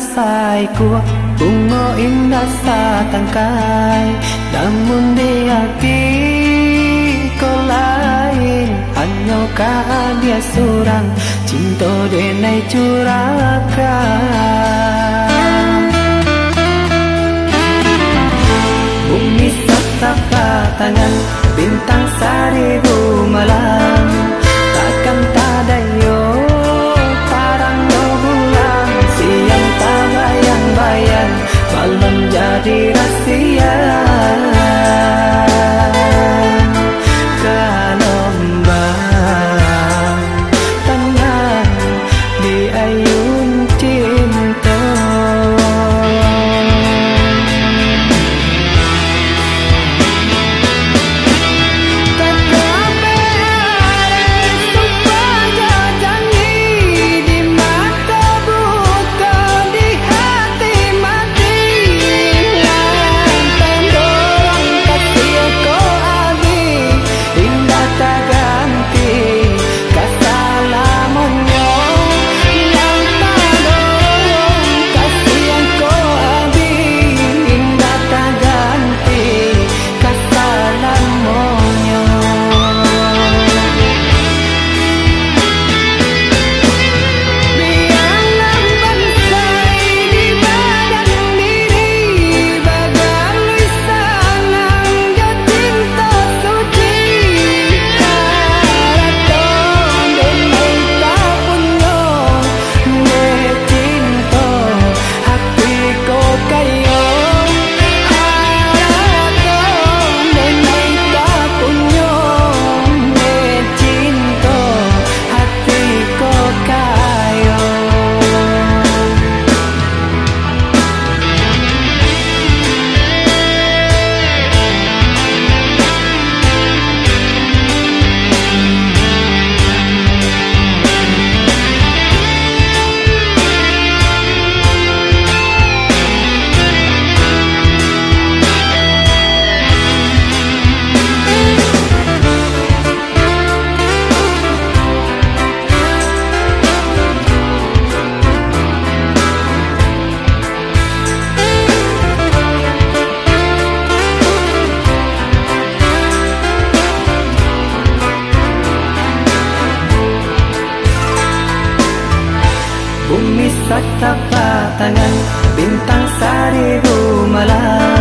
sai ku bunga indah satangkai namun di hati kau lain hanya dia seorang cinta denai curahkan bumi satapak tangan bintang seribu tapak tangan Bintang seribu malam